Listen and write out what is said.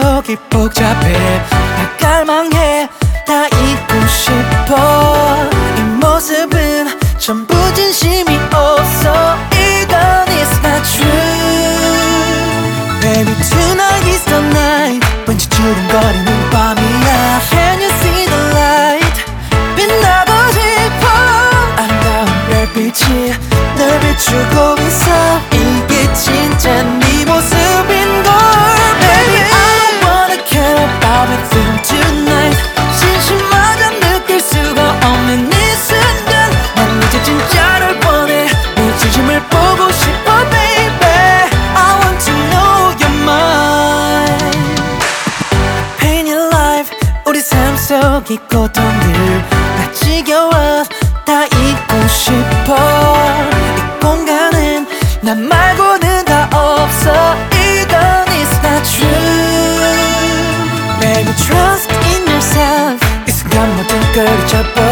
속이 복잡해. 다 갈망해. 다 잊고 싶어. 이 모습은 전부 진심이 없어. 이건 is not true. Baby tonight is the night. 왠지 주름거리는 밤이야. Can you see the light? 빛나고 싶어. 아름다운 별빛이 널 비추고 있어 속이 고통들 다 지겨워 다 잊고 싶어. 이 공간은 나 말고는 다 없어. 이건 is not true. Baby trust in yourself. 이 순간 모든 걸 잊어버려. 자신